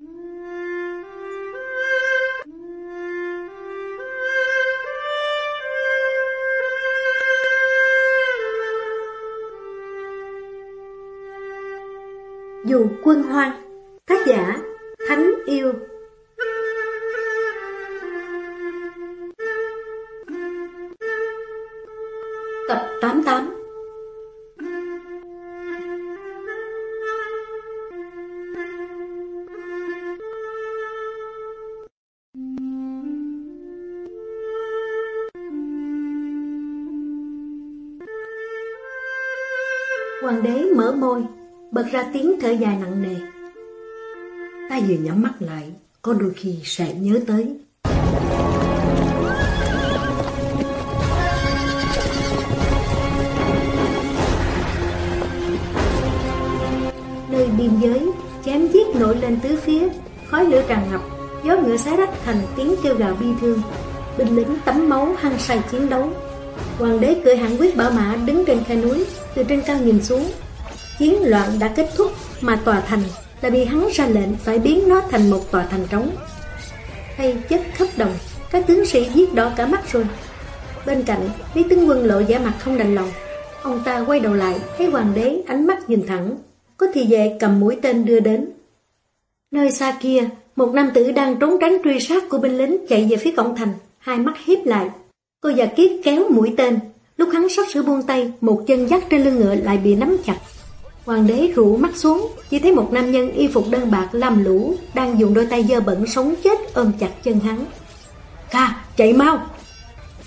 Dù quân hoang Tác giả bật ra tiếng thở dài nặng nề. Ta vừa nhắm mắt lại, có đôi khi sẽ nhớ tới. Nơi biên giới, chém giết nổi lên tứ phía, khói lửa tràn ngập, gió ngựa xé rách thành tiếng kêu gào bi thương. Binh lính tắm máu hăng say chiến đấu. Hoàng đế cười hạng quyết bảo mã đứng trên khe núi, từ trên cao nhìn xuống, Chiến loạn đã kết thúc mà tòa thành là bị hắn ra lệnh phải biến nó thành một tòa thành trống. Hay chết khắp đồng, các tướng sĩ giết đỏ cả mắt rồi. Bên cạnh, Lý Tướng Quân lộ giả mặt không đành lòng. Ông ta quay đầu lại, thấy hoàng đế ánh mắt nhìn thẳng, có thì về cầm mũi tên đưa đến. Nơi xa kia, một nam tử đang trốn tránh truy sát của binh lính chạy về phía cổng thành, hai mắt hiếp lại. Cô già kiết kéo mũi tên, lúc hắn sắp sửa buông tay, một chân dắt trên lưng ngựa lại bị nắm chặt. Hoàng đế rủ mắt xuống, chỉ thấy một nam nhân y phục đơn bạc làm lũ, đang dùng đôi tay dơ bẩn sống chết ôm chặt chân hắn. Kha, chạy mau!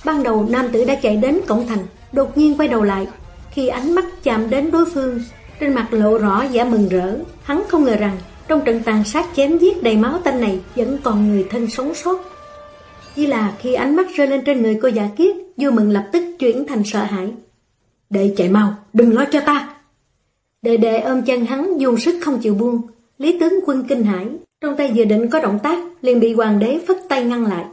Ban đầu nam tử đã chạy đến cổng thành, đột nhiên quay đầu lại. Khi ánh mắt chạm đến đối phương, trên mặt lộ rõ vẻ mừng rỡ, hắn không ngờ rằng trong trận tàn sát chém giết đầy máu tanh này vẫn còn người thân sống sót. Chỉ là khi ánh mắt rơi lên trên người cô giả kiết, vui mừng lập tức chuyển thành sợ hãi. Để chạy mau, đừng lo cho ta, Đệ đệ ôm chân hắn dùng sức không chịu buông. Lý tướng quân kinh hãi, trong tay vừa định có động tác, liền bị hoàng đế phất tay ngăn lại.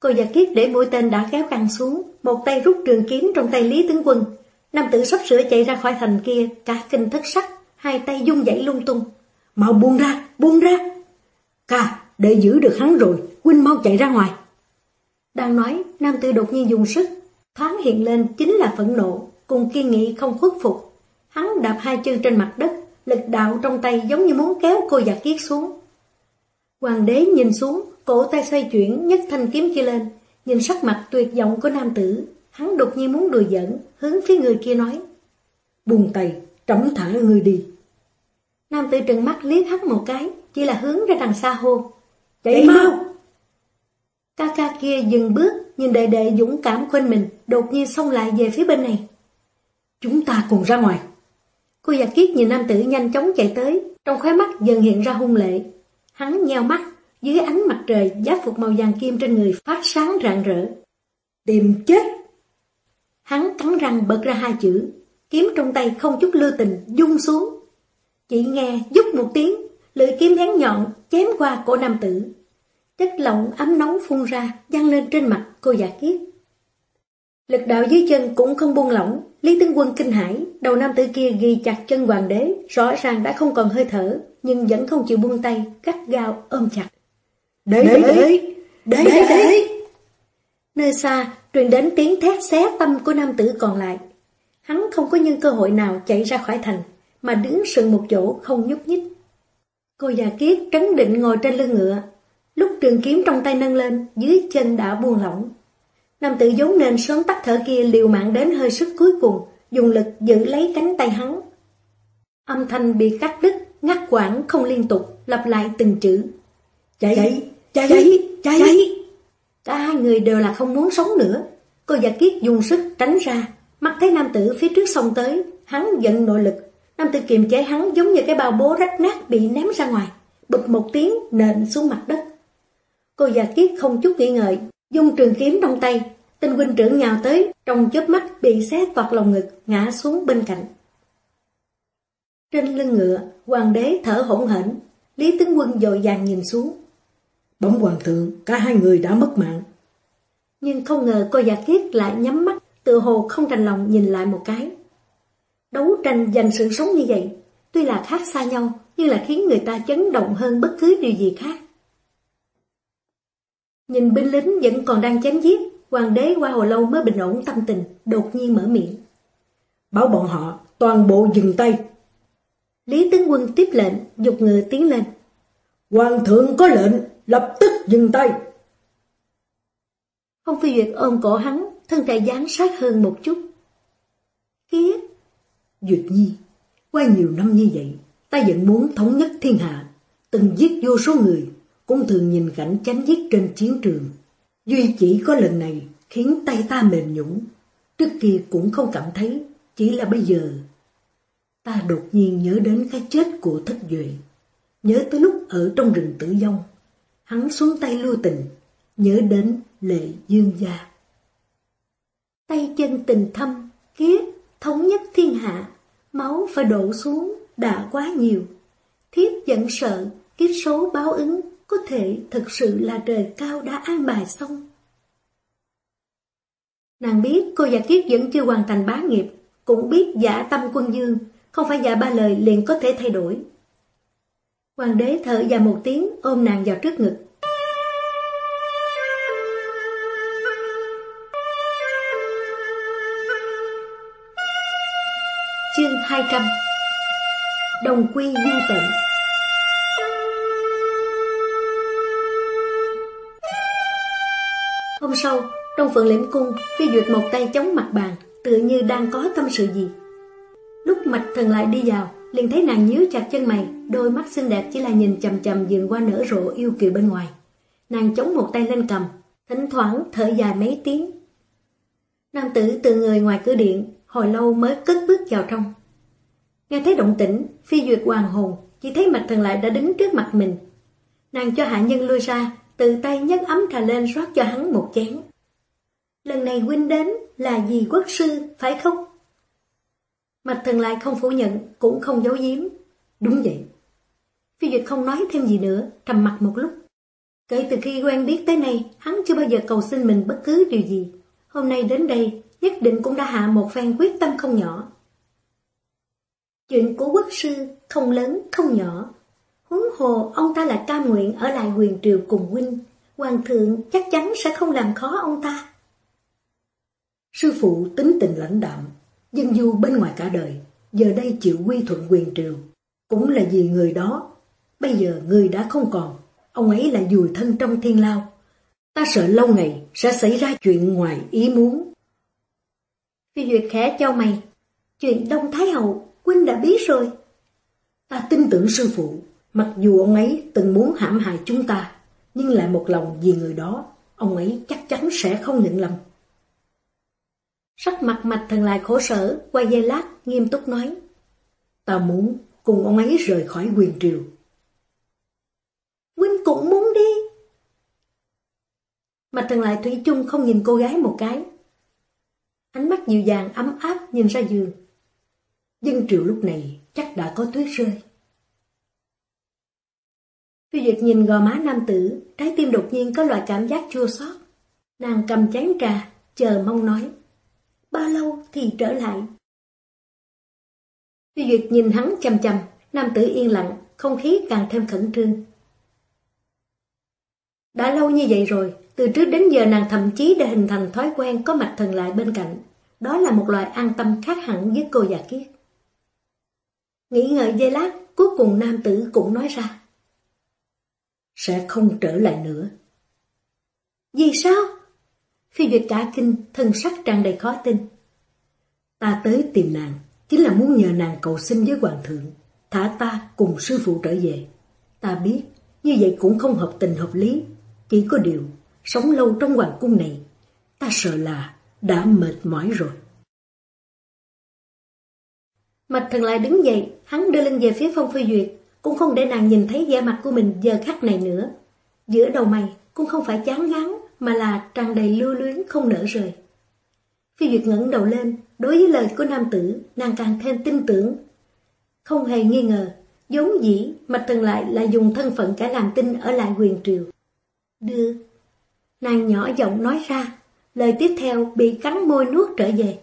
Cô giả kiết để mũi tên đã kéo căng xuống, một tay rút trường kiếm trong tay Lý tướng quân. Nam tử sắp sửa chạy ra khỏi thành kia, cả kinh thất sắc, hai tay dung dãy lung tung. Mau buông ra, buông ra. Cà, để giữ được hắn rồi, huynh mau chạy ra ngoài. Đang nói, nam tử đột nhiên dùng sức, thoáng hiện lên chính là phẫn nộ, cùng kiên nghị không khuất phục. Hắn đạp hai chân trên mặt đất, lực đạo trong tay giống như muốn kéo cô giặc kiết xuống. Hoàng đế nhìn xuống, cổ tay xoay chuyển, nhấc thanh kiếm kia lên, nhìn sắc mặt tuyệt vọng của nam tử, hắn đột nhiên muốn đùa giỡn, hướng phía người kia nói. Buông tay, trống thả người đi. Nam tử trừng mắt liếc hắn một cái, chỉ là hướng ra đằng xa hô. Chạy mau! Ca ca kia dừng bước, nhìn đệ đệ dũng cảm quên mình, đột nhiên xông lại về phía bên này. Chúng ta cùng ra ngoài. Cô giả kiết nhìn nam tử nhanh chóng chạy tới, trong khóe mắt dần hiện ra hung lệ. Hắn nheo mắt, dưới ánh mặt trời giáp phục màu vàng kim trên người phát sáng rạng rỡ. Tìm chết! Hắn cắn răng bật ra hai chữ, kiếm trong tay không chút lưu tình, dung xuống. Chỉ nghe giúp một tiếng, lưỡi kiếm bén nhọn chém qua cổ nam tử. Chất lỏng ấm nóng phun ra, văng lên trên mặt cô giả kiết. Lực đạo dưới chân cũng không buông lỏng, Lý Tướng Quân kinh hãi, đầu nam tử kia ghi chặt chân hoàng đế, rõ ràng đã không còn hơi thở, nhưng vẫn không chịu buông tay, cắt gao ôm chặt. Đế, đế, đế, đế, đế, đế. Nơi xa, truyền đến tiếng thét xé tâm của nam tử còn lại. Hắn không có nhân cơ hội nào chạy ra khỏi thành, mà đứng sừng một chỗ không nhúc nhích. Cô già kiết trấn định ngồi trên lưng ngựa, lúc trường kiếm trong tay nâng lên, dưới chân đã buông lỏng, Nam tử vốn nên sớm tắt thở kia liều mạng đến hơi sức cuối cùng, dùng lực giữ lấy cánh tay hắn. Âm thanh bị cắt đứt, ngắt quãng không liên tục, lặp lại từng chữ. Chạy, chạy, chạy, chạy, chạy. Cả hai người đều là không muốn sống nữa. Cô giả kiết dùng sức tránh ra, mắt thấy nam tử phía trước sông tới, hắn giận nội lực. Nam tử kiềm chế hắn giống như cái bao bố rách nát bị ném ra ngoài, bụp một tiếng nện xuống mặt đất. Cô già kiết không chút nghĩ ngợi, Dung trường kiếm trong tay, tinh huynh trưởng nhào tới, trong chớp mắt bị xé toạt lòng ngực, ngã xuống bên cạnh. Trên lưng ngựa, hoàng đế thở hỗn hển, Lý tướng quân dội vàng nhìn xuống. Bóng hoàng thượng, cả hai người đã mất mạng. Nhưng không ngờ cô giả kiết lại nhắm mắt, tự hồ không thành lòng nhìn lại một cái. Đấu tranh giành sự sống như vậy, tuy là khác xa nhau, nhưng là khiến người ta chấn động hơn bất cứ điều gì khác. Nhìn binh lính vẫn còn đang chém giết, hoàng đế qua hồi lâu mới bình ổn tâm tình, đột nhiên mở miệng. Bảo bọn họ toàn bộ dừng tay. Lý tướng quân tiếp lệnh, dục ngựa tiến lên. Hoàng thượng có lệnh, lập tức dừng tay. Phong Phi Duyệt ôm cổ hắn, thân thể dán sát hơn một chút. Kiết! Duyệt Nhi, qua nhiều năm như vậy, ta vẫn muốn thống nhất thiên hạ, từng giết vô số người, cũng thường nhìn cảnh chém giết trên chiến trường. Duy chỉ có lần này khiến tay ta mềm nhũng, trước kia cũng không cảm thấy, chỉ là bây giờ. Ta đột nhiên nhớ đến cái chết của thất duệ, nhớ tới lúc ở trong rừng tử vong, hắn xuống tay lưu tình, nhớ đến lệ dương gia. Tay chân tình thâm, kiết, thống nhất thiên hạ, máu phải đổ xuống, đã quá nhiều. Thiếp giận sợ, kiếp số báo ứng, có thể thực sự là trời cao đã an bài xong. Nàng biết cô giả Kiết vẫn chưa hoàn thành bá nghiệp, cũng biết giả tâm quân dương, không phải giả ba lời liền có thể thay đổi. Hoàng đế thở dài một tiếng ôm nàng vào trước ngực. Chương 200 Đồng quy du tận Hôm sau, trong phượng liễm cung, phi duyệt một tay chống mặt bàn, tựa như đang có tâm sự gì. Lúc mạch thần lại đi vào, liền thấy nàng nhíu chặt chân mày, đôi mắt xinh đẹp chỉ là nhìn chầm chầm dường qua nở rộ yêu kiều bên ngoài. Nàng chống một tay lên cầm, thỉnh thoảng thở dài mấy tiếng. Nam tử từ người ngoài cửa điện, hồi lâu mới cất bước vào trong. Nghe thấy động tĩnh, phi duyệt hoàng hồn, chỉ thấy mạch thần lại đã đứng trước mặt mình. Nàng cho hạ nhân lui ra, từ tay nhấc ấm trà lên rót cho hắn một chén. Lần này huynh đến là vì quốc sư, phải không? Mạch thần lại không phủ nhận, cũng không giấu giếm. Đúng vậy. Phi Duyệt không nói thêm gì nữa, trầm mặt một lúc. Kể từ khi quen biết tới nay, hắn chưa bao giờ cầu xin mình bất cứ điều gì. Hôm nay đến đây, nhất định cũng đã hạ một phen quyết tâm không nhỏ. Chuyện của quốc sư không lớn không nhỏ. Huống hồ ông ta lại cam nguyện ở lại quyền triều cùng huynh. Hoàng thượng chắc chắn sẽ không làm khó ông ta. Sư phụ tính tình lãnh đạm, dân du bên ngoài cả đời, giờ đây chịu quy thuận quyền triều. Cũng là vì người đó, bây giờ người đã không còn, ông ấy là dùi thân trong thiên lao. Ta sợ lâu ngày sẽ xảy ra chuyện ngoài ý muốn. Phi Duyệt khẽ cho mày, chuyện Đông Thái Hậu, Quynh đã biết rồi. Ta tin tưởng sư phụ, mặc dù ông ấy từng muốn hãm hại chúng ta, nhưng lại một lòng vì người đó, ông ấy chắc chắn sẽ không nhận lầm. Sắc mặt mạch thần lại khổ sở, quay dây lát, nghiêm túc nói. Ta muốn cùng ông ấy rời khỏi quyền triều. Huynh cũng muốn đi. Mạch thần lại thủy chung không nhìn cô gái một cái. Ánh mắt dịu dàng ấm áp nhìn ra giường. Dân triều lúc này chắc đã có tuyết rơi. Phi Duyệt nhìn gò má nam tử, trái tim đột nhiên có loại cảm giác chua xót. Nàng cầm chén trà, chờ mong nói. Bao lâu thì trở lại? Phi Duyệt nhìn hắn chầm chầm, nam tử yên lặng, không khí càng thêm khẩn trương. Đã lâu như vậy rồi, từ trước đến giờ nàng thậm chí đã hình thành thói quen có mặt thần lại bên cạnh. Đó là một loại an tâm khác hẳn với cô già kia. Nghĩ ngợi giây lát, cuối cùng nam tử cũng nói ra. Sẽ không trở lại nữa. Vì sao? Phi Duyệt cả kinh, thân sắc tràn đầy khó tin. Ta tới tìm nàng, chính là muốn nhờ nàng cầu xin với hoàng thượng, thả ta cùng sư phụ trở về. Ta biết, như vậy cũng không hợp tình hợp lý, chỉ có điều, sống lâu trong hoàng cung này, ta sợ là đã mệt mỏi rồi. Mạch thần lại đứng dậy, hắn đưa lưng về phía Phong Phi Duyệt, cũng không để nàng nhìn thấy da mặt của mình giờ khắc này nữa. Giữa đầu mày cũng không phải chán ngán, mà là tràn đầy lưu luyến không nở rời. Phi Duyệt ngẩng đầu lên, đối với lời của nam tử, nàng càng thêm tin tưởng. Không hề nghi ngờ, giống dĩ, Mạch Thần lại là dùng thân phận cả làm tin ở lại quyền triều. đưa Nàng nhỏ giọng nói ra, lời tiếp theo bị cắn môi nuốt trở về.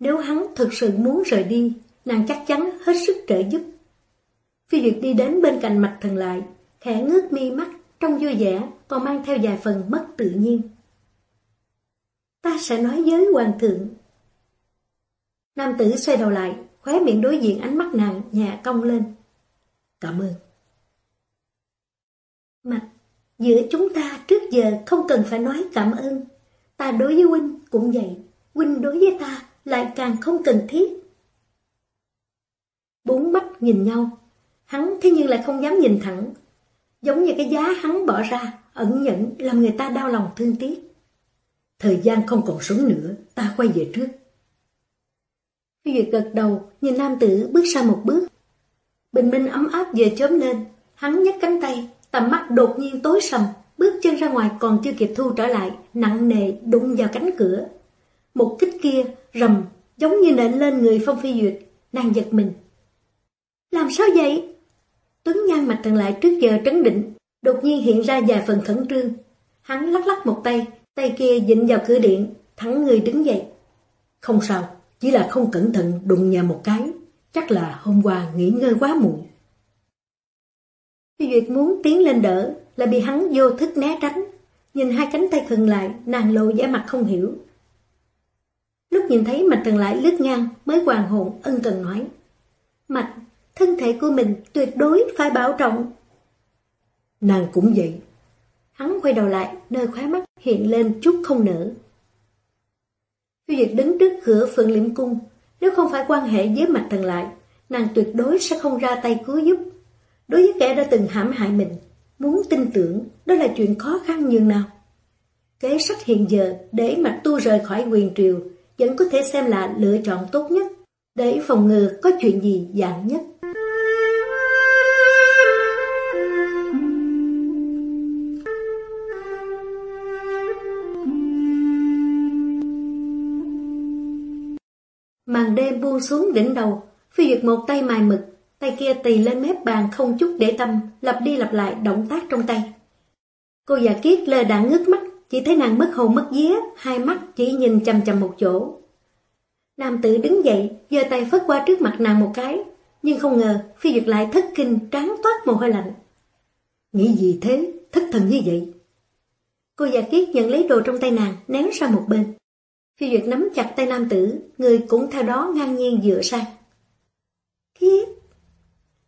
Nếu hắn thực sự muốn rời đi, nàng chắc chắn hết sức trợ giúp. Phi Duyệt đi đến bên cạnh mạch thần lại, khẽ ngước mi mắt, trong vui vẻ, còn mang theo vài phần mất tự nhiên. Ta sẽ nói với hoàng thượng. Nam tử xoay đầu lại, khóe miệng đối diện ánh mắt nàng, nhà cong lên. Cảm ơn. Mạch, giữa chúng ta trước giờ không cần phải nói cảm ơn. Ta đối với huynh cũng vậy, huynh đối với ta lại càng không cần thiết. Bốn mắt nhìn nhau, hắn thế nhưng lại không dám nhìn thẳng, giống như cái giá hắn bỏ ra, ẩn nhẫn làm người ta đau lòng thương tiếc. Thời gian không còn sống nữa, ta quay về trước. Phi Duyệt gật đầu, nhìn nam tử bước ra một bước. Bình minh ấm áp vừa chớm lên, hắn nhấc cánh tay, tầm mắt đột nhiên tối sầm, bước chân ra ngoài còn chưa kịp thu trở lại, nặng nề đụng vào cánh cửa. Một kích kia, rầm, giống như nện lên người Phong Phi Duyệt, nàng giật mình. Làm sao vậy? Tuấn Nhan mặt thần lại trước giờ trấn định, đột nhiên hiện ra vài phần khẩn trương. Hắn lắc lắc một tay, tay kia dịnh vào cửa điện, thẳng người đứng dậy. Không sao, chỉ là không cẩn thận đụng nhà một cái, chắc là hôm qua nghỉ ngơi quá muộn. Phi Duyệt muốn tiến lên đỡ, lại bị hắn vô thức né tránh. Nhìn hai cánh tay khừng lại, nàng lộ vẻ mặt không hiểu. Lúc nhìn thấy mạch thần lại lướt ngang, mới hoàng hồn ân cần nói. Mạch, thân thể của mình tuyệt đối phải bảo trọng. Nàng cũng vậy. Hắn quay đầu lại, nơi khóe mắt hiện lên chút không nở. Phiêu Diệt đứng trước cửa phượng liễm cung, nếu không phải quan hệ với mặt thần lại, nàng tuyệt đối sẽ không ra tay cứu giúp. Đối với kẻ đã từng hãm hại mình, muốn tin tưởng đó là chuyện khó khăn như nào. Kế sách hiện giờ để mặt tu rời khỏi quyền triều vẫn có thể xem là lựa chọn tốt nhất để phòng ngừa có chuyện gì dạng nhất. Màn đêm buông xuống đỉnh đầu, phi duyệt một tay mài mực, tay kia tì lên mép bàn không chút để tâm, lặp đi lặp lại động tác trong tay. Cô già kiết lơ đã ngước mắt, chỉ thấy nàng mất hồn mất vía, hai mắt chỉ nhìn chầm chầm một chỗ. Nam tử đứng dậy, giơ tay phất qua trước mặt nàng một cái, nhưng không ngờ phi duyệt lại thất kinh tráng toát mồ hôi lạnh. Nghĩ gì thế, thất thần như vậy? Cô già kiết nhận lấy đồ trong tay nàng, ném sang một bên. Phi Duyệt nắm chặt tay nam tử, người cũng theo đó ngang nhiên dựa sang. kiết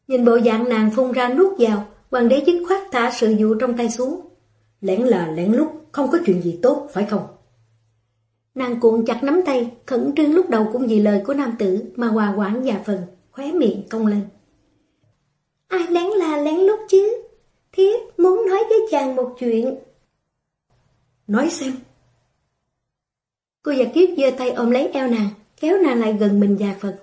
Nhìn bộ dạng nàng phun ra nuốt vào, hoàng đế dứt khoát thả sự dụ trong tay xuống. Lẽn là lẽn lúc, không có chuyện gì tốt, phải không? Nàng cuộn chặt nắm tay, khẩn trương lúc đầu cũng vì lời của nam tử mà hòa quản già phần, khóe miệng cong lên. Ai lén là lén lúc chứ? Thiết muốn nói với chàng một chuyện. Nói xem. Cô già kiếp giơ tay ôm lấy eo nàng, kéo nàng lại gần mình già Phật.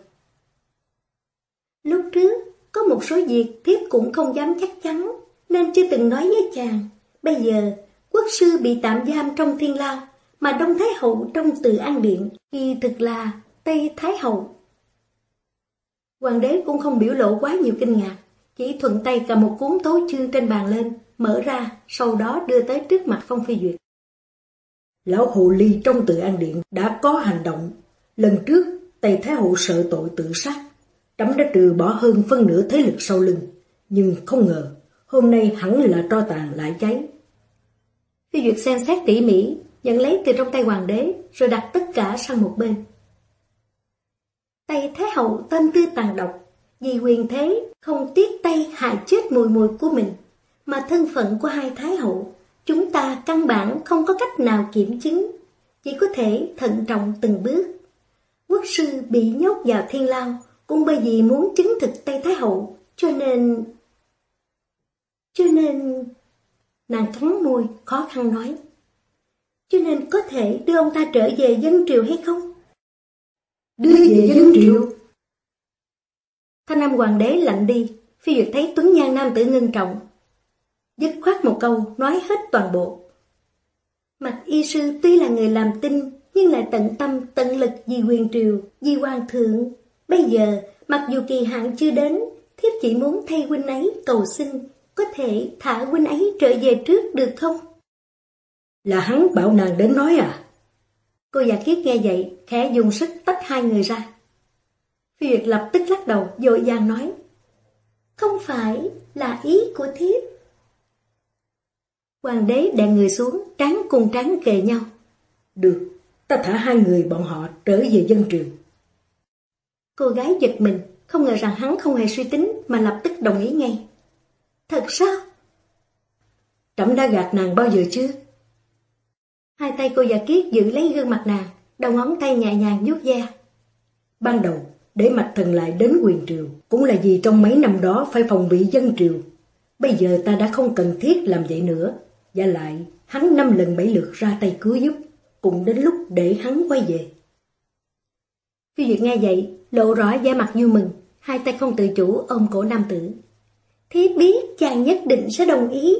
Lúc trước, có một số việc thiếp cũng không dám chắc chắn, nên chưa từng nói với chàng. Bây giờ, quốc sư bị tạm giam trong thiên lao, mà Đông Thái Hậu trong từ an điện, thì thực là Tây Thái Hậu. Hoàng đế cũng không biểu lộ quá nhiều kinh ngạc, chỉ thuận tay cầm một cuốn tấu chương trên bàn lên, mở ra, sau đó đưa tới trước mặt Phong Phi Duyệt. Lão Hồ Ly trong tự an điện đã có hành động. Lần trước, Tây Thái Hậu sợ tội tự sát. Trẫm đã trừ bỏ hơn phân nửa thế lực sau lưng. Nhưng không ngờ, hôm nay hẳn là tro tàn lại cháy. Phi Duyệt xem xét tỉ mỉ, nhận lấy từ trong tay hoàng đế, rồi đặt tất cả sang một bên. tay Thái Hậu tâm tư tàn độc, vì quyền thế không tiếc tay hại chết mùi mùi của mình, mà thân phận của hai Thái Hậu Chúng ta căn bản không có cách nào kiểm chứng, chỉ có thể thận trọng từng bước. Quốc sư bị nhốt vào thiên lao, cũng bởi vì muốn chứng thực tay Thái Hậu, cho nên... Cho nên... Nàng cắn môi, khó khăn nói. Cho nên có thể đưa ông ta trở về dân triều hay không? Đưa về dân triều? Thanh Nam Hoàng đế lạnh đi, phi duyệt thấy Tuấn Nhan Nam tử ngưng trọng, dứt khoát một câu, nói hết toàn bộ. Mạch y sư tuy là người làm tin, nhưng lại tận tâm, tận lực vì quyền triều, vì hoàng thượng. Bây giờ, mặc dù kỳ hạn chưa đến, thiếp chỉ muốn thay huynh ấy cầu xin, có thể thả huynh ấy trở về trước được không? Là hắn bảo nàng đến nói à? Cô già kiết nghe vậy, khẽ dùng sức tách hai người ra. Phi Duyệt lập tức lắc đầu, dội dàng nói. không phải là ý của thiếp. Hoàng đế đè người xuống, trán cùng trán kề nhau. Được, ta thả hai người bọn họ trở về dân trường. Cô gái giật mình, không ngờ rằng hắn không hề suy tính mà lập tức đồng ý ngay. Thật sao? Trẫm đã gạt nàng bao giờ chưa? Hai tay cô giả kiết giữ lấy gương mặt nàng, đầu ngón tay nhẹ nhàng vuốt da. Ban đầu, để mặt thần lại đến quyền triều, cũng là vì trong mấy năm đó phải phòng bị dân triều. Bây giờ ta đã không cần thiết làm vậy nữa. Và lại, hắn năm lần bảy lượt ra tay cứu giúp, cũng đến lúc để hắn quay về. Phi Duyệt nghe vậy, lộ rõ da mặt vui mừng, hai tay không tự chủ ôm cổ nam tử. Thiếp biết chàng nhất định sẽ đồng ý.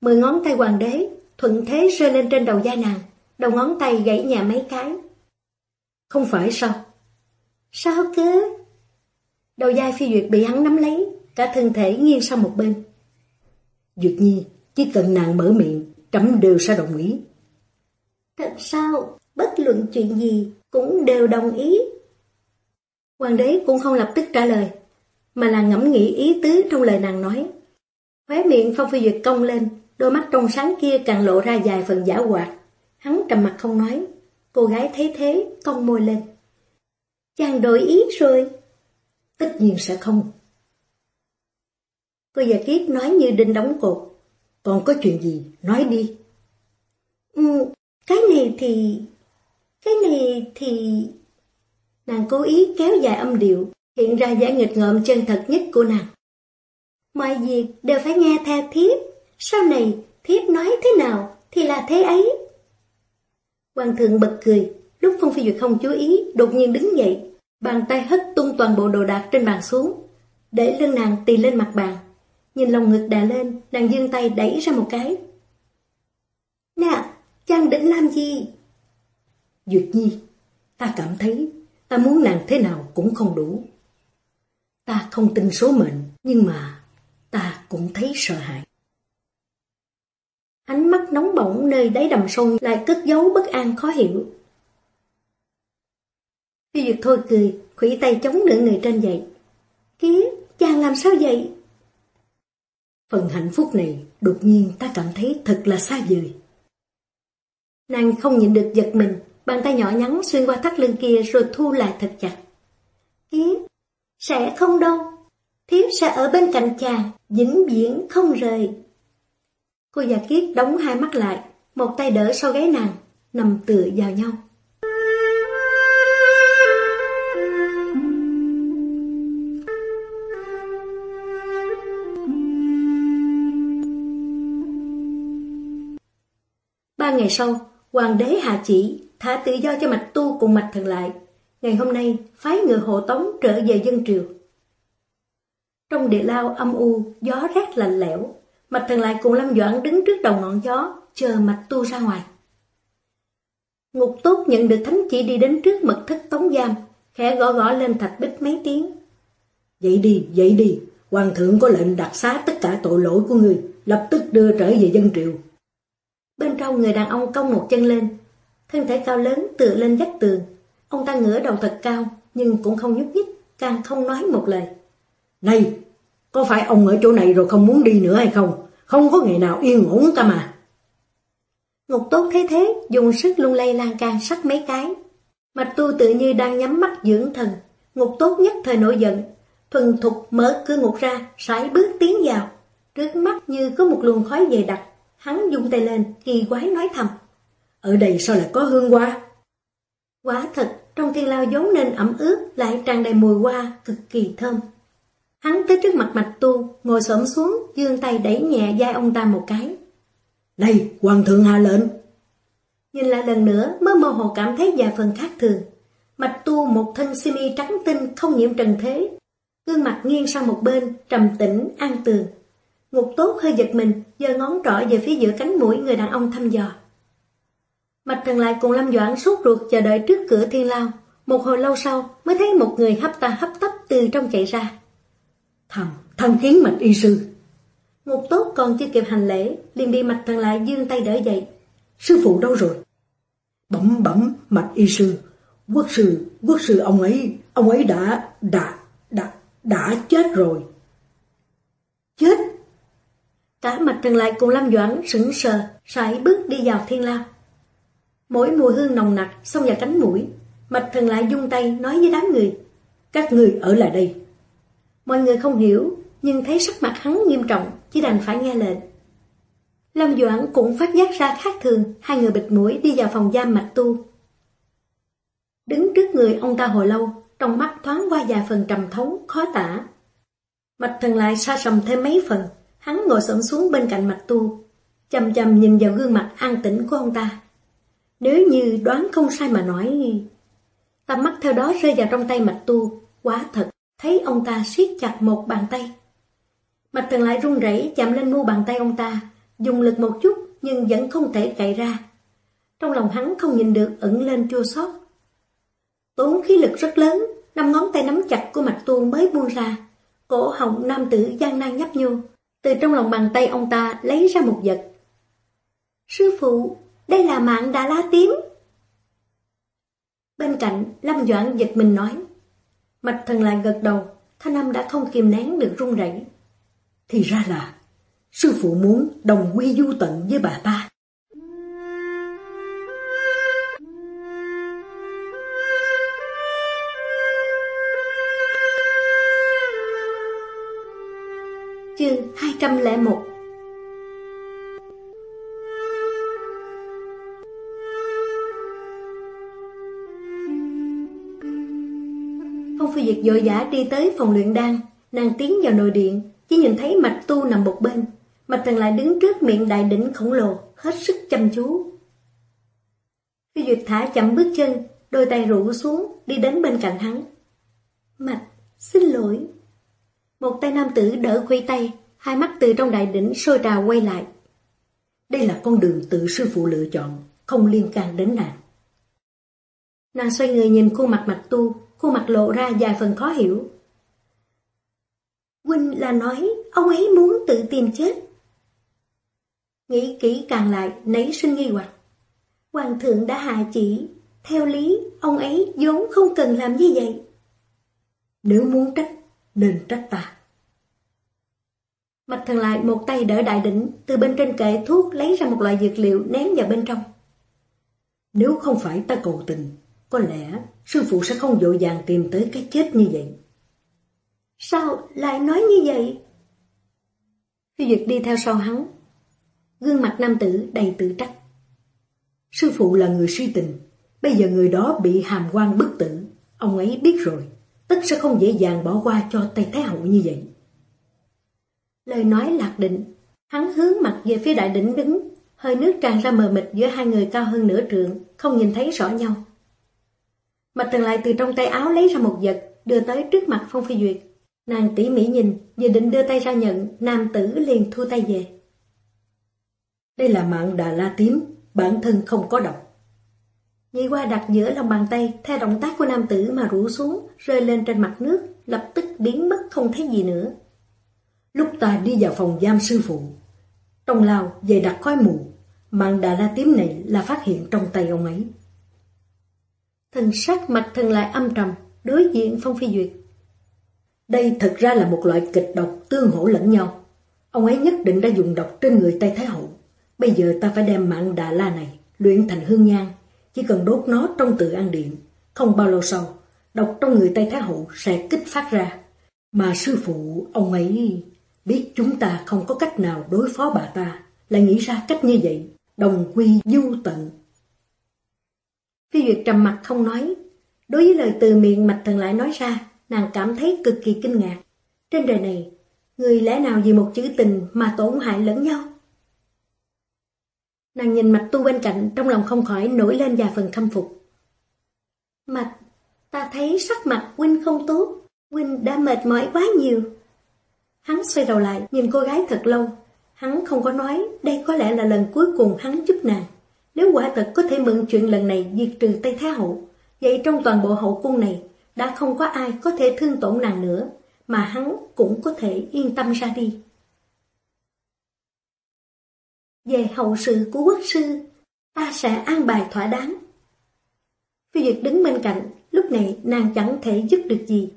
Mười ngón tay hoàng đế, thuận thế rơi lên trên đầu da nàng, đầu ngón tay gãy nhà mấy cái. Không phải sao? Sao cứ Đầu dai phi duyệt bị hắn nắm lấy, cả thân thể nghiêng sang một bên. Duyệt nhi, chỉ cần nàng mở miệng, trẫm đều sẽ đồng ý. Thật sao? Bất luận chuyện gì cũng đều đồng ý. Hoàng đế cũng không lập tức trả lời, mà là ngẫm nghĩ ý tứ trong lời nàng nói. Khóe miệng Phong Phi Duyệt cong lên, đôi mắt trong sáng kia càng lộ ra vài phần giả hoạt. Hắn trầm mặt không nói, cô gái thấy thế, cong môi lên. Chàng đổi ý rồi. Tất nhiên sẽ không. Cô già kiết nói như đinh đóng cột. Còn có chuyện gì, nói đi. Ừ, cái này thì... Cái này thì... Nàng cố ý kéo dài âm điệu, hiện ra vẻ nghịch ngợm chân thật nhất của nàng. Mọi việc đều phải nghe theo thiếp, sau này thiếp nói thế nào thì là thế ấy. Hoàng thượng bật cười, lúc Phong Phi Duyệt không chú ý, đột nhiên đứng dậy, bàn tay hất tung toàn bộ đồ đạc trên bàn xuống, để lưng nàng tì lên mặt bàn. Nhìn lòng ngực đà lên, nàng dương tay đẩy ra một cái. Nè, chàng định làm gì? Duyệt Nhi, ta cảm thấy ta muốn nàng thế nào cũng không đủ. Ta không tin số mệnh, nhưng mà ta cũng thấy sợ hãi. Ánh mắt nóng bỏng nơi đáy đầm sâu lại cất giấu bất an khó hiểu. Phi Duyệt thôi cười, khủy tay chống nửa người trên dậy. Kía, chàng làm sao vậy? Phần hạnh phúc này, đột nhiên ta cảm thấy thật là xa vời. Nàng không nhịn được giật mình, bàn tay nhỏ nhắn xuyên qua thắt lưng kia rồi thu lại thật chặt. Kía, sẽ không đâu. Thiếp sẽ ở bên cạnh chàng, vĩnh viễn không rời. Cô già kiết đóng hai mắt lại, một tay đỡ sau gáy nàng, nằm tựa vào nhau. Ba ngày sau, hoàng đế hạ chỉ, thả tự do cho mạch tu cùng mạch thần lại. Ngày hôm nay, phái người hộ tống trở về dân triều. Trong địa lao âm u, gió rét lạnh lẽo, Mạch thần lại cùng Lâm Doãn đứng trước đầu ngọn gió, chờ mạch tu ra ngoài. Ngục tốt nhận được thánh chỉ đi đến trước mật thất tống giam, khẽ gõ gõ lên thạch bích mấy tiếng. Dậy đi, dậy đi, hoàng thượng có lệnh đặc xá tất cả tội lỗi của người, lập tức đưa trở về dân triệu. Bên trong người đàn ông cong một chân lên, thân thể cao lớn tựa lên vách tường. Ông ta ngửa đầu thật cao, nhưng cũng không nhúc nhích, càng không nói một lời. Này, có phải ông ở chỗ này rồi không muốn đi nữa hay không? Không có ngày nào yên ổn cả mà. Ngục tốt thế thế, dùng sức lung lay lan can sắc mấy cái. Mạch tu tự như đang nhắm mắt dưỡng thần. Ngục tốt nhất thời nổi giận. Thuần thục mở cửa ngục ra, sải bước tiến vào. Trước mắt như có một luồng khói dày đặc. Hắn dung tay lên, kỳ quái nói thầm. Ở đây sao lại có hương hoa? Quả thật, trong thiên lao vốn nên ẩm ướt lại tràn đầy mùi hoa cực kỳ thơm. Hắn tới trước mặt mạch tu, ngồi xổm xuống, dương tay đẩy nhẹ vai ông ta một cái. Này, hoàng thượng hạ lệnh. Nhìn lại lần nữa mới mơ hồ cảm thấy vài phần khác thường. Mạch tu một thân simi trắng tinh không nhiễm trần thế. Gương mặt nghiêng sang một bên, trầm tĩnh, an tường. Ngục tốt hơi giật mình, giơ ngón trỏ về phía giữa cánh mũi người đàn ông thăm dò. Mạch thần lại cùng Lâm Doãn suốt ruột chờ đợi trước cửa thiên lao. Một hồi lâu sau mới thấy một người hấp ta hấp tấp từ trong chạy ra. Thầm, thầm kiến mạch y sư. Ngục tốt còn chưa kịp hành lễ, liền bị mạch thần lại dương tay đỡ dậy. Sư phụ đâu rồi? Bẩm bẩm mạch y sư. Quốc sư, quốc sư ông ấy, ông ấy đã, đã, đã, đã chết rồi. Chết? Cả mạch thần lại cùng Lâm Doãn sững sờ, sải bước đi vào thiên lao. Mỗi mùi hương nồng nặc xông vào cánh mũi, mạch thần lại dung tay nói với đám người. Các người ở lại đây. Mọi người không hiểu, nhưng thấy sắc mặt hắn nghiêm trọng, chỉ đành phải nghe lệnh. Lâm Doãn cũng phát giác ra khác thường, hai người bịt mũi đi vào phòng giam mạch tu. Đứng trước người ông ta hồi lâu, trong mắt thoáng qua vài phần trầm thấu, khó tả. Mạch thần lại xa sầm thêm mấy phần, hắn ngồi sẫm xuống bên cạnh mạch tu, chầm chầm nhìn vào gương mặt an tĩnh của ông ta. Nếu như đoán không sai mà nói... Tầm mắt theo đó rơi vào trong tay mạch tu, quá thật, thấy ông ta siết chặt một bàn tay. Mạch thần lại run rẩy chạm lên mu bàn tay ông ta, dùng lực một chút nhưng vẫn không thể cậy ra. Trong lòng hắn không nhìn được ẩn lên chua xót. Tốn khí lực rất lớn, năm ngón tay nắm chặt của mạch tu mới buông ra. Cổ họng nam tử gian nan nhấp nhô, từ trong lòng bàn tay ông ta lấy ra một vật. Sư phụ, đây là mạng Đà La Tím. Bên cạnh, Lâm Doãn giật mình nói. Mạch thần lại gật đầu, thanh âm đã không kìm nén được run rẩy. Thì ra là, sư phụ muốn đồng quy du tận với bà ta. Chương 201 Việt dội dã đi tới phòng luyện đan, nàng tiến vào nội điện, chỉ nhìn thấy mạch tu nằm một bên, mạch thần lại đứng trước miệng đại đỉnh khổng lồ, hết sức chăm chú. Phi Duyệt thả chậm bước chân, đôi tay rũ xuống, đi đến bên cạnh hắn. Mạch, xin lỗi. Một tay nam tử đỡ khuỷu tay, hai mắt từ trong đại đỉnh sôi trào quay lại. Đây là con đường tự sư phụ lựa chọn, không liên can đến nàng. Nàng xoay người nhìn khuôn mặt mạch tu, khuôn mặt lộ ra vài phần khó hiểu. Huynh là nói ông ấy muốn tự tìm chết. Nghĩ kỹ càng lại, nấy sinh nghi hoặc. Hoàng thượng đã hạ chỉ, theo lý, ông ấy vốn không cần làm như vậy. Nếu muốn trách, nên trách ta. Mạch thần lại một tay đỡ đại đỉnh, từ bên trên kệ thuốc lấy ra một loại dược liệu ném vào bên trong. Nếu không phải ta cầu tình, có lẽ sư phụ sẽ không dội dàng tìm tới cái chết như vậy. Sao lại nói như vậy? Phi Duyệt đi theo sau hắn. Gương mặt nam tử đầy tự trách. Sư phụ là người suy tình, bây giờ người đó bị hàm quan bức tử. Ông ấy biết rồi, tất sẽ không dễ dàng bỏ qua cho Tây Thái Hậu như vậy. Lời nói lạc định, hắn hướng mặt về phía đại đỉnh đứng, hơi nước tràn ra mờ mịt giữa hai người cao hơn nửa trượng, không nhìn thấy rõ nhau. Mạch Thần lại từ trong tay áo lấy ra một vật, đưa tới trước mặt Phong Phi Duyệt. Nàng tỉ mỉ nhìn, vừa định đưa tay ra nhận, nam tử liền thua tay về. Đây là mạng Đà La Tím, bản thân không có độc. Nhị qua đặt giữa lòng bàn tay, theo động tác của nam tử mà rủ xuống, rơi lên trên mặt nước, lập tức biến mất không thấy gì nữa. Lúc ta đi vào phòng giam sư phụ, trong lao dày đặt khói mù, mạng Đà La Tím này là phát hiện trong tay ông ấy. Thần sắc mặt thần lại âm trầm, đối diện Phong Phi Duyệt. Đây thật ra là một loại kịch độc tương hỗ lẫn nhau. Ông ấy nhất định đã dùng độc trên người Tây Thái Hậu. Bây giờ ta phải đem mạng Đà La này luyện thành hương nhang, chỉ cần đốt nó trong tự an điện. Không bao lâu sau, độc trong người Tây Thái Hậu sẽ kích phát ra. Mà sư phụ, ông ấy biết chúng ta không có cách nào đối phó bà ta, lại nghĩ ra cách như vậy, đồng quy du tận. Phi Duyệt trầm mặt không nói. Đối với lời từ miệng mạch thần lại nói ra, nàng cảm thấy cực kỳ kinh ngạc. Trên đời này, người lẽ nào vì một chữ tình mà tổn hại lẫn nhau? Nàng nhìn mạch tu bên cạnh, trong lòng không khỏi nổi lên vài phần khâm phục. Mạch, ta thấy sắc mặt huynh không tốt, huynh đã mệt mỏi quá nhiều. Hắn xoay đầu lại, nhìn cô gái thật lâu. Hắn không có nói, đây có lẽ là lần cuối cùng hắn giúp nàng. Nếu quả thật có thể mượn chuyện lần này diệt trừ Tây Thái Hậu, vậy trong toàn bộ hậu cung này đã không có ai có thể thương tổn nàng nữa, mà hắn cũng có thể yên tâm ra đi. Về hậu sự của quốc sư, ta sẽ an bài thỏa đáng. Phi Duyệt đứng bên cạnh, lúc này nàng chẳng thể giúp được gì.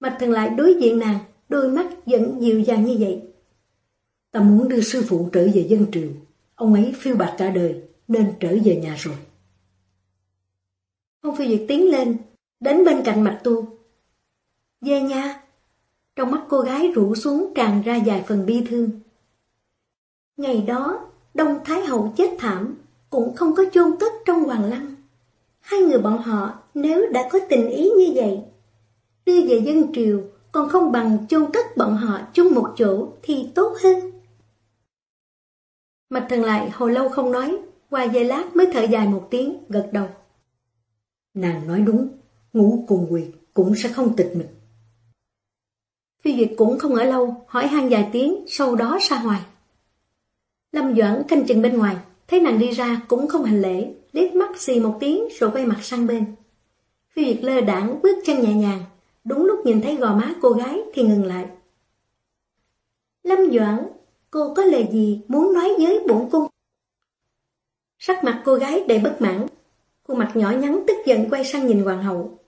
Mạch thần lại đối diện nàng, đôi mắt vẫn dịu dàng như vậy. Ta muốn đưa sư phụ trở về dân trường ông ấy phiêu bạc cả đời, nên trở về nhà rồi. Phong Phi diệt tiến lên, đến bên cạnh Mạch Tu. Về nhà. Trong mắt cô gái rủ xuống tràn ra vài phần bi thương. Ngày đó, Đông Thái Hậu chết thảm, cũng không có chôn cất trong hoàng lăng. Hai người bọn họ nếu đã có tình ý như vậy, đưa về dân triều còn không bằng chôn cất bọn họ chung một chỗ thì tốt hơn. Mạch thần lại hồi lâu không nói, qua giây lát mới thở dài một tiếng, gật đầu. Nàng nói đúng, ngủ cùng quyệt cũng sẽ không tịch mịch. Phi việt cũng không ở lâu, hỏi han vài tiếng, sau đó ra ngoài. Lâm Doãn canh chừng bên ngoài, thấy nàng đi ra cũng không hành lễ, liếc mắt xì một tiếng rồi quay mặt sang bên. Phi việt lơ đảng bước chân nhẹ nhàng, đúng lúc nhìn thấy gò má cô gái thì ngừng lại. Lâm Doãn, cô có lời gì muốn nói với bổn cung? Sắc mặt cô gái đầy bất mãn, khuôn mặt nhỏ nhắn tức giận quay sang nhìn hoàng hậu.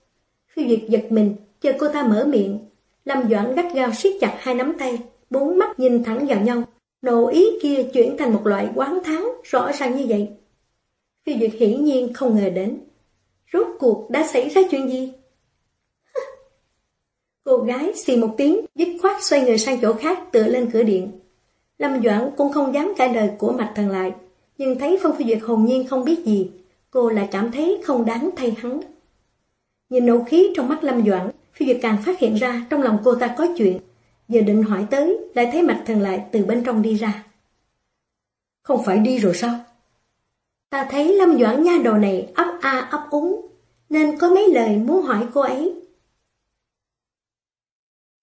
Phi Duyệt giật mình, chờ cô ta mở miệng. Lâm Doãn gắt gao siết chặt hai nắm tay, bốn mắt nhìn thẳng vào nhau. Nộ ý kia chuyển thành một loại quán thắng rõ ràng như vậy. Phi Duyệt hiển nhiên không ngờ đến. Rốt cuộc đã xảy ra chuyện gì? Cô gái xì một tiếng, dứt khoát xoay người sang chỗ khác tựa lên cửa điện. Lâm Doãn cũng không dám cãi lời của mạch thần lại, nhưng thấy Phong Phi Duyệt hồn nhiên không biết gì, cô lại cảm thấy không đáng thay hắn. Nhìn nộ khí trong mắt Lâm Doãn, Phi Duyệt càng phát hiện ra trong lòng cô ta có chuyện. Giờ định hỏi tới, lại thấy mạch thần lại từ bên trong đi ra. Không phải đi rồi sao? Ta thấy Lâm Doãn nha đầu này ấp a ấp úng, nên có mấy lời muốn hỏi cô ấy.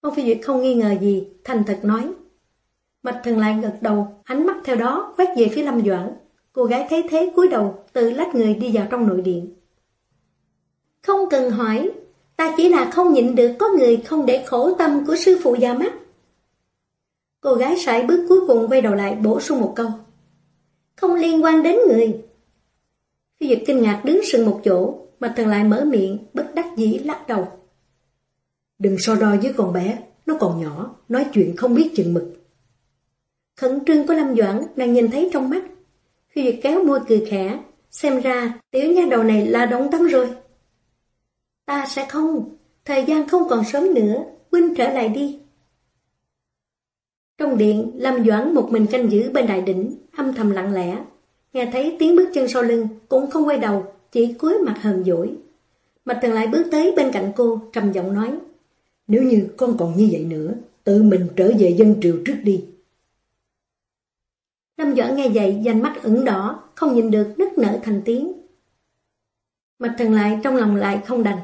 Ông Phi Duyệt không nghi ngờ gì, thành thật nói. Mạch thần lại gật đầu, ánh mắt theo đó quét về phía Lâm Doãn. Cô gái thấy thế cúi đầu, tự lách người đi vào trong nội điện. Không cần hỏi, ta chỉ là không nhịn được có người không để khổ tâm của sư phụ ra mắt. Cô gái sải bước cuối cùng quay đầu lại bổ sung một câu. Không liên quan đến người. Phi Duyệt kinh ngạc đứng sừng một chỗ, mà thần lại mở miệng, bất đắc dĩ lắc đầu. Đừng so đo với con bé, nó còn nhỏ, nói chuyện không biết chừng mực. Khẩn trương của Lâm Doãn nàng nhìn thấy trong mắt. khi Duyệt kéo môi cười khẽ, xem ra tiểu nha đầu này là đóng tắm rồi. Ta sẽ không, thời gian không còn sớm nữa, huynh trở lại đi. Trong điện, Lâm Doãn một mình canh giữ bên đại đỉnh, âm thầm lặng lẽ. Nghe thấy tiếng bước chân sau lưng, cũng không quay đầu, chỉ cúi mặt hờn dỗi. Mạch Thần lại bước tới bên cạnh cô, trầm giọng nói. Nếu như con còn như vậy nữa, tự mình trở về dân triều trước đi. Lâm Doãn nghe vậy, dành mắt ửng đỏ, không nhìn được nức nở thành tiếng. Mạch Thần lại trong lòng lại không đành.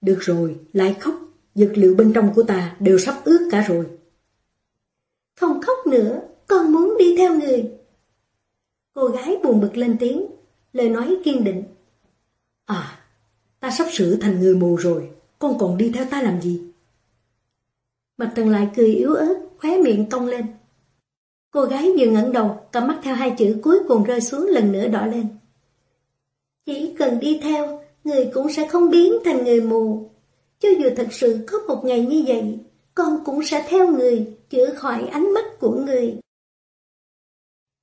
Được rồi, lại khóc, dược liệu bên trong của ta đều sắp ướt cả rồi. Không khóc nữa, con muốn đi theo người. Cô gái buồn bực lên tiếng, lời nói kiên định. À, ta sắp sửa thành người mù rồi, con còn đi theo ta làm gì? Mạch Trần lại cười yếu ớt, khóe miệng cong lên. Cô gái vừa ngẩng đầu, cầm mắt theo hai chữ cuối cùng rơi xuống lần nữa đỏ lên. Chỉ cần đi theo, người cũng sẽ không biến thành người mù. Cho dù thật sự có một ngày như vậy, con cũng sẽ theo người, chữa khỏi ánh mắt của người.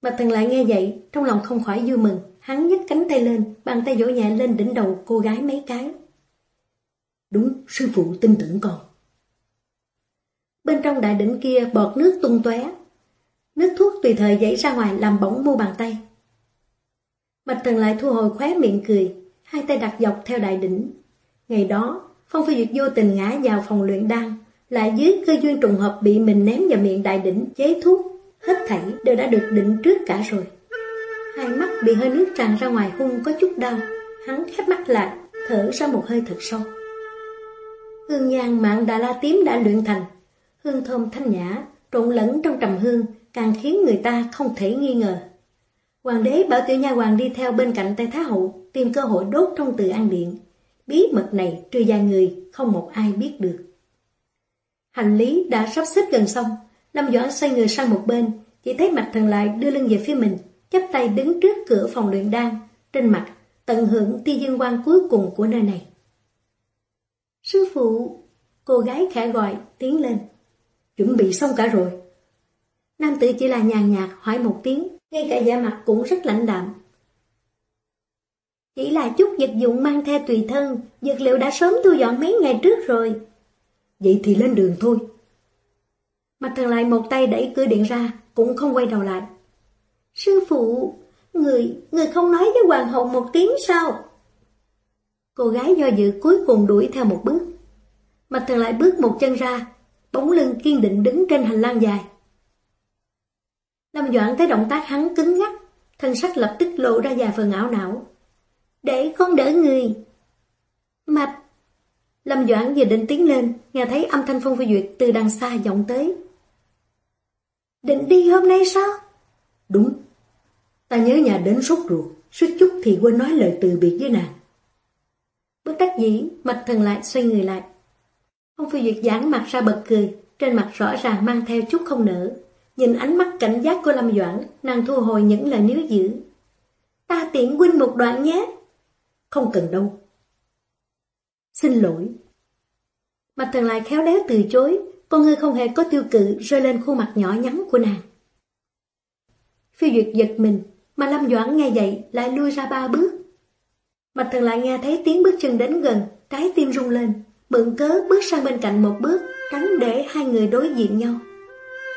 Bạch Thần lại nghe vậy, trong lòng không khỏi vui mừng, hắn nhấc cánh tay lên, bàn tay vỗ nhẹ lên đỉnh đầu cô gái mấy cái. Đúng, sư phụ tin tưởng con. Bên trong đại đỉnh kia bọt nước tung tóe, nước thuốc tùy thời dãy ra ngoài làm bỏng mu bàn tay. Bạch Thần lại thu hồi khóe miệng cười, hai tay đặt dọc theo đại đỉnh. Ngày đó, Phong Phi Duyệt vô tình ngã vào phòng luyện đan, lại dưới cơ duyên trùng hợp bị mình ném vào miệng đại đỉnh chế thuốc, hết thảy đều đã được định trước cả rồi. Hai mắt bị hơi nước tràn ra ngoài hung có chút đau, hắn khép mắt lại, thở ra một hơi thật sâu. Hương nhang mạng Đà La Tím đã luyện thành, hương thơm thanh nhã, trộn lẫn trong trầm hương, càng khiến người ta không thể nghi ngờ. Hoàng đế bảo tiểu nha hoàng đi theo bên cạnh tay Thái Hậu, tìm cơ hội đốt trong từ an điện. Bí mật này trừ dài người, không một ai biết được. Hành lý đã sắp xếp gần xong, Lâm Doãn xoay người sang một bên, chỉ thấy mặt thần lại đưa lưng về phía mình, chắp tay đứng trước cửa phòng luyện đan, trên mặt tận hưởng tia dương quang cuối cùng của nơi này. Sư phụ, Cô gái khẽ gọi, tiến lên. Chuẩn bị xong cả rồi. Nam tử chỉ là nhàn nhạt hỏi một tiếng, ngay cả da mặt cũng rất lạnh đạm. Chỉ là chút vật dụng mang theo tùy thân, dược liệu đã sớm thu dọn mấy ngày trước rồi. Vậy thì lên đường thôi. Mặt thần lại một tay đẩy cửa điện ra, cũng không quay đầu lại. Sư phụ, người, người không nói với hoàng hậu một tiếng sao? Cô gái do dự cuối cùng đuổi theo một bước. Mặt thần lại bước một chân ra, bóng lưng kiên định đứng trên hành lang dài. Lâm Doãn thấy động tác hắn cứng ngắc, thân sắc lập tức lộ ra vài phần ảo não. Để con đỡ người. Mạch! Lâm Doãn vừa định tiến lên, nghe thấy âm thanh Phong Phi Duyệt từ đằng xa vọng tới. Định đi hôm nay sao? Đúng. Ta nhớ nhà đến sốt ruột, suýt chút thì quên nói lời từ biệt với nàng. Bất đắc dĩ, mạch thần lại xoay người lại. Phong Phi Duyệt giãn mặt ra bật cười, trên mặt rõ ràng mang theo chút không nở. Nhìn ánh mắt cảnh giác của Lâm Doãn, nàng thu hồi những lời níu giữ. Ta tiện huynh một đoạn nhé. Không cần đâu. Xin lỗi. mặt thần lại khéo léo từ chối, con ngươi không hề có tiêu cự rơi lên khuôn mặt nhỏ nhắn của nàng. Phi Duyệt giật mình, mà Lâm Doãn nghe vậy lại lui ra ba bước. mặt thần lại nghe thấy tiếng bước chân đến gần, trái tim rung lên, mượn cớ bước sang bên cạnh một bước, tránh để hai người đối diện nhau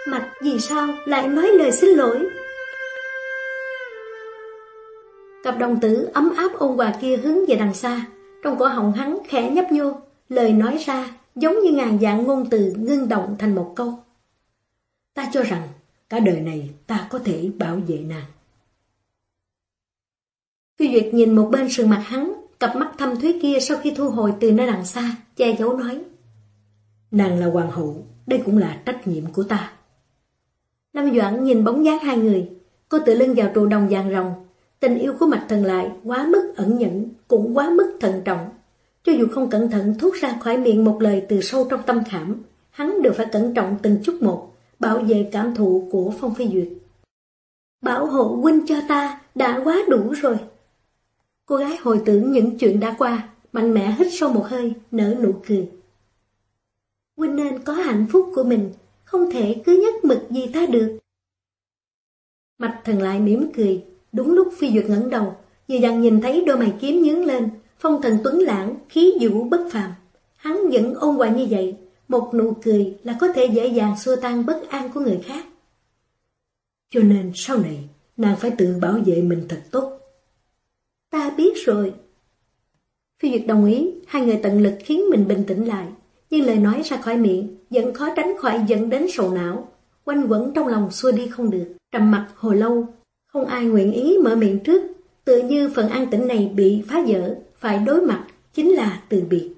mặt vì sao lại nói lời xin lỗi? Cặp đồng tử ấm áp ôn hòa kia hướng về đằng xa, trong cổ họng hắn khẽ nhấp nhô, lời nói ra giống như ngàn dạng ngôn từ ngưng động thành một câu. Ta cho rằng cả đời này ta có thể bảo vệ nàng. Phi Duyệt nhìn một bên sườn mặt hắn, cặp mắt thâm thúy kia sau khi thu hồi từ nơi đằng xa, che giấu nói. Nàng là hoàng hậu, đây cũng là trách nhiệm của ta. Lâm Doãn nhìn bóng dáng hai người, cô tự lưng vào trụ đồng vàng rồng. Tình yêu của mạch thần lại quá mức ẩn nhẫn, cũng quá mức thận trọng. Cho dù không cẩn thận thốt ra khỏi miệng một lời từ sâu trong tâm khảm, hắn đều phải cẩn trọng từng chút một, bảo vệ cảm thụ của Phong Phi Duyệt. Bảo hộ huynh cho ta đã quá đủ rồi. Cô gái hồi tưởng những chuyện đã qua, mạnh mẽ hít sâu một hơi, nở nụ cười. Huynh nên có hạnh phúc của mình, không thể cứ nhất mực gì ta được. Mạch thần lại mỉm cười, đúng lúc Phi Duyệt ngẩng đầu, vừa dằn nhìn thấy đôi mày kiếm nhướng lên, phong thần tuấn lãng, khí vũ bất phàm. Hắn vẫn ôn hòa như vậy, một nụ cười là có thể dễ dàng xua tan bất an của người khác. Cho nên sau này, nàng phải tự bảo vệ mình thật tốt. Ta biết rồi. Phi Duyệt đồng ý, hai người tận lực khiến mình bình tĩnh lại, nhưng lời nói ra khỏi miệng vẫn khó tránh khỏi dẫn đến sầu não, quanh quẩn trong lòng xua đi không được, trầm mặt hồi lâu, không ai nguyện ý mở miệng trước, tự như phần an tĩnh này bị phá vỡ, phải đối mặt chính là từ biệt.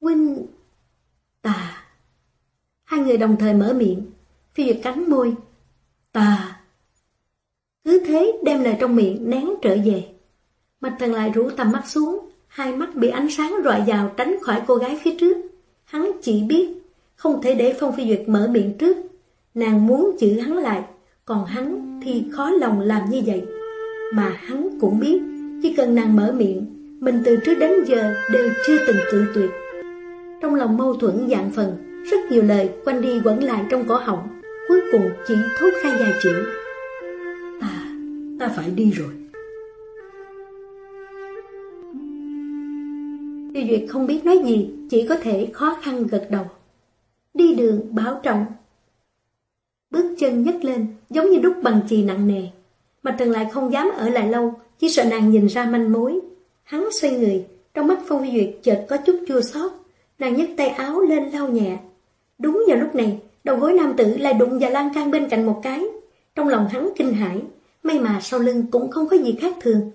Huynh... tà Hai người đồng thời mở miệng, phi duyệt cắn môi. tà Cứ thế đem lời trong miệng nén trở về. Mạch thần lại rủ tầm mắt xuống, hai mắt bị ánh sáng rọi vào tránh khỏi cô gái phía trước. Hắn chỉ biết, không thể để Phong Phi Duyệt mở miệng trước. Nàng muốn giữ hắn lại, còn hắn thì khó lòng làm như vậy. Mà hắn cũng biết, chỉ cần nàng mở miệng, mình từ trước đến giờ đều chưa từng cự tuyệt. Trong lòng mâu thuẫn dạng phần, rất nhiều lời quanh đi quẩn lại trong cổ họng, cuối cùng chỉ thốt khai dài chữ. Ta, ta phải đi rồi. Tiêu Duyệt không biết nói gì, chỉ có thể khó khăn gật đầu. Đi đường bảo trọng. Bước chân nhấc lên, giống như đúc bằng chì nặng nề. Mà Trần lại không dám ở lại lâu, chỉ sợ nàng nhìn ra manh mối. Hắn xoay người, trong mắt Phong Duyệt chợt có chút chua xót. Nàng nhấc tay áo lên lau nhẹ. Đúng vào lúc này, đầu gối nam tử lại đụng vào lan can bên cạnh một cái. Trong lòng hắn kinh hãi, may mà sau lưng cũng không có gì khác thường.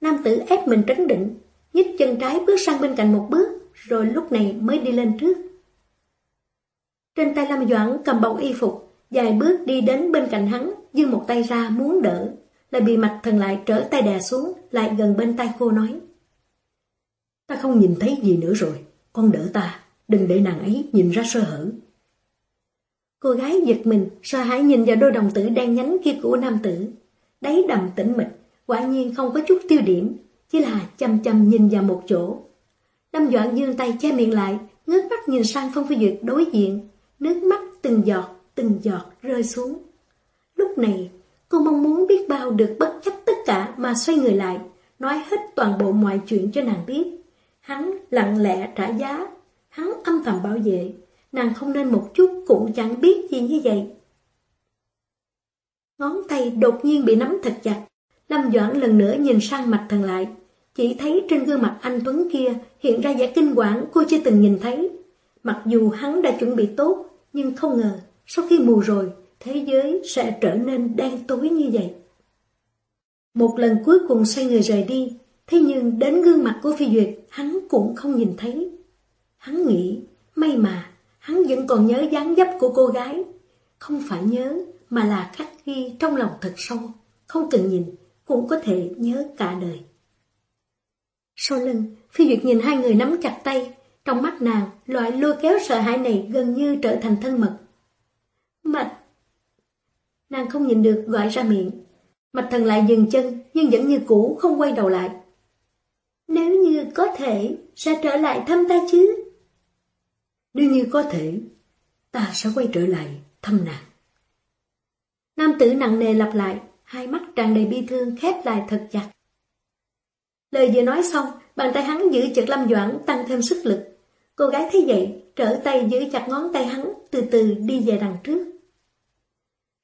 Nam tử ép mình trấn định, nhích chân trái bước sang bên cạnh một bước, rồi lúc này mới đi lên trước. Trên tay Lâm Doãn cầm bọc y phục, dài bước đi đến bên cạnh hắn, dư một tay ra muốn đỡ, lại bị mạch thần lại trở tay đè xuống, lại gần bên tay cô nói. Ta không nhìn thấy gì nữa rồi, con đỡ ta, đừng để nàng ấy nhìn ra sơ hở. Cô gái giật mình, sợ hãi nhìn vào đôi đồng tử đen nhánh kia của nam tử. Đáy đầm tĩnh mịch, quả nhiên không có chút tiêu điểm, chỉ là chăm chăm nhìn vào một chỗ. Lâm Doãn dương tay che miệng lại, ngước mắt nhìn sang Phong Phi Duyệt đối diện, nước mắt từng giọt, từng giọt rơi xuống. Lúc này, cô mong muốn biết bao được bất chấp tất cả mà xoay người lại, nói hết toàn bộ mọi chuyện cho nàng biết. Hắn lặng lẽ trả giá, hắn âm thầm bảo vệ, nàng không nên một chút cũng chẳng biết gì như vậy. Ngón tay đột nhiên bị nắm thật chặt, Lâm Doãn lần nữa nhìn sang mặt thần lại, chỉ thấy trên gương mặt anh Tuấn kia hiện ra vẻ kinh quản cô chưa từng nhìn thấy. Mặc dù hắn đã chuẩn bị tốt, nhưng không ngờ, sau khi mù rồi, thế giới sẽ trở nên đen tối như vậy. Một lần cuối cùng xoay người rời đi, thế nhưng đến gương mặt của Phi Duyệt, hắn cũng không nhìn thấy. Hắn nghĩ, may mà, hắn vẫn còn nhớ dáng dấp của cô gái. Không phải nhớ, mà là khắc ghi trong lòng thật sâu, không cần nhìn, cũng có thể nhớ cả đời. Sau lưng, Phi Duyệt nhìn hai người nắm chặt tay, trong mắt nàng, loại lôi kéo sợ hãi này gần như trở thành thân mật. Mạch! Nàng không nhìn được gọi ra miệng. Mạch thần lại dừng chân, nhưng vẫn như cũ không quay đầu lại. Nếu như có thể, sẽ trở lại thăm ta chứ? Nếu như có thể, ta sẽ quay trở lại thăm nàng. Nam tử nặng nề lặp lại, hai mắt tràn đầy bi thương khép lại thật chặt. Lời vừa nói xong, bàn tay hắn giữ chặt Lâm Doãn tăng thêm sức lực. Cô gái thấy vậy, trở tay giữ chặt ngón tay hắn, từ từ đi về đằng trước.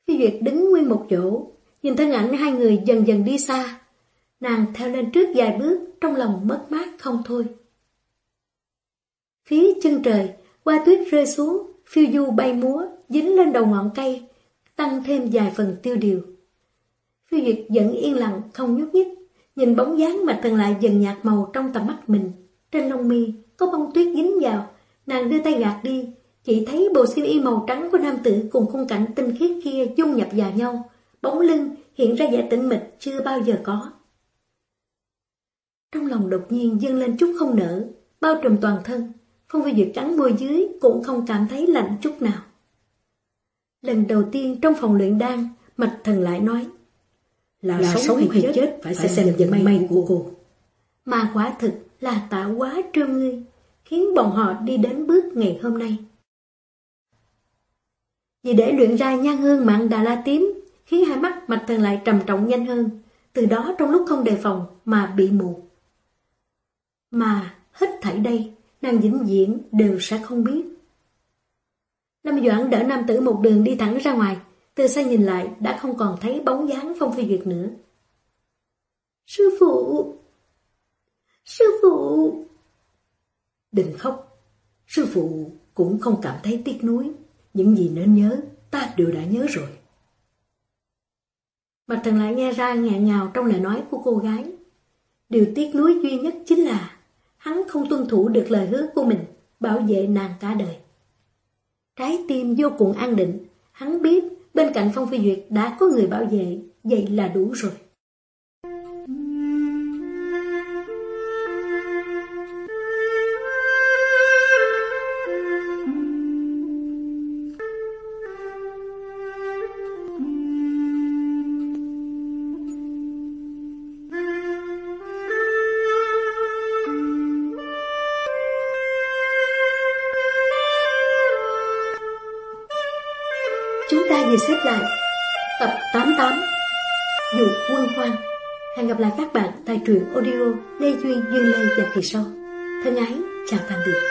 Phi Duyệt đứng nguyên một chỗ, nhìn thân ảnh hai người dần dần đi xa. Nàng theo lên trước vài bước, trong lòng mất mát không thôi. Phía chân trời, qua tuyết rơi xuống, phiêu du bay múa, dính lên đầu ngọn cây, tăng thêm vài phần tiêu điều. Phiêu Duyệt vẫn yên lặng, không nhúc nhích, nhìn bóng dáng mà thần lại dần nhạt màu trong tầm mắt mình. Trên lông mi có bông tuyết dính vào, nàng đưa tay gạt đi, chỉ thấy bộ siêu y màu trắng của nam tử cùng khung cảnh tinh khiết kia dung nhập vào nhau, bóng lưng hiện ra vẻ tĩnh mịch chưa bao giờ có. Trong lòng đột nhiên dâng lên chút không nở, bao trùm toàn thân, Phong Phi dược trắng môi dưới cũng không cảm thấy lạnh chút nào. Lần đầu tiên trong phòng luyện đan, Mạch Thần lại nói, là, là sống hay chết, chết phải, phải xem vận may của cô. Mà quả thực là tạo quá trương ngươi, khiến bọn họ đi đến bước ngày hôm nay. Vì để luyện ra nhan hương mạng đà la tím, khiến hai mắt mạch thần lại trầm trọng nhanh hơn, từ đó trong lúc không đề phòng mà bị mù. Mà hết thảy đây, nàng vĩnh viễn đều sẽ không biết. Lâm Doãn đỡ nam tử một đường đi thẳng ra ngoài, từ xa nhìn lại đã không còn thấy bóng dáng Phong Phi Duyệt nữa. Sư phụ! Sư phụ! Đừng khóc. Sư phụ cũng không cảm thấy tiếc nuối. Những gì nên nhớ, ta đều đã nhớ rồi. Bạch Thần lại nghe ra ngạn ngào trong lời nói của cô gái. Điều tiếc nuối duy nhất chính là hắn không tuân thủ được lời hứa của mình, bảo vệ nàng cả đời. Trái tim vô cùng an định, hắn biết Bên cạnh Phong Phi Duyệt đã có người bảo vệ, vậy là đủ rồi. Truyện audio Lê Duyên Duyên Lê và kỳ sau Thân ái, chào tạm biệt.